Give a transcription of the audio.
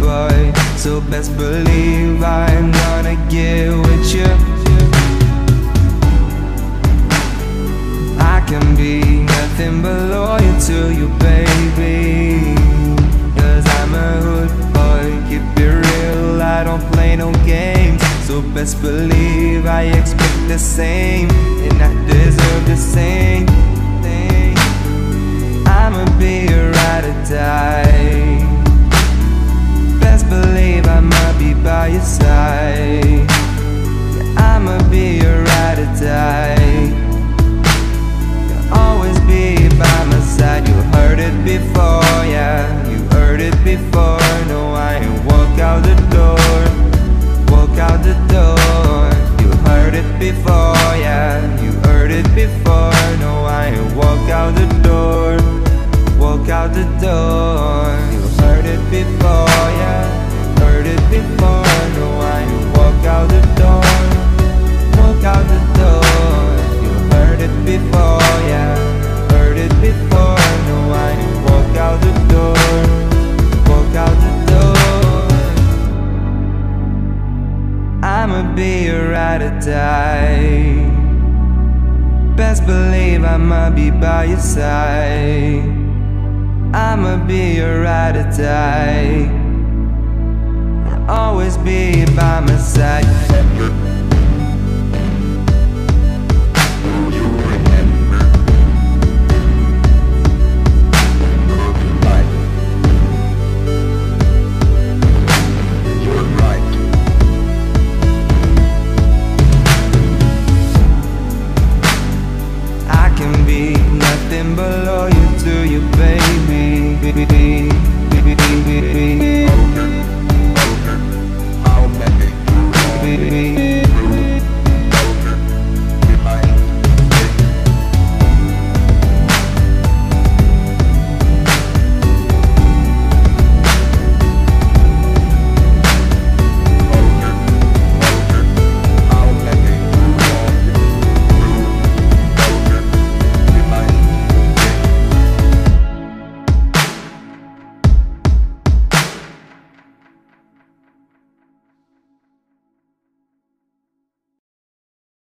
boy. So best believe I'm gonna get with you. I can be nothing but loyal to you, baby. Cause I'm a hood boy, keep it real, I don't play no games. So best believe I expect the same, and I deserve your side. I'ma be a ride or die. You'll always be by my side. You heard it before, yeah. You heard it before. No, I ain't walk out the door. Walk out the door. You heard it before, yeah. You heard it before. No, I ain't walk out the door. Walk out the door. You heard it before, yeah. Heard it before. Ride or die. Best believe I'ma be by your side. I'ma be a ride or die. I'll always be by my side. do you do you, baby?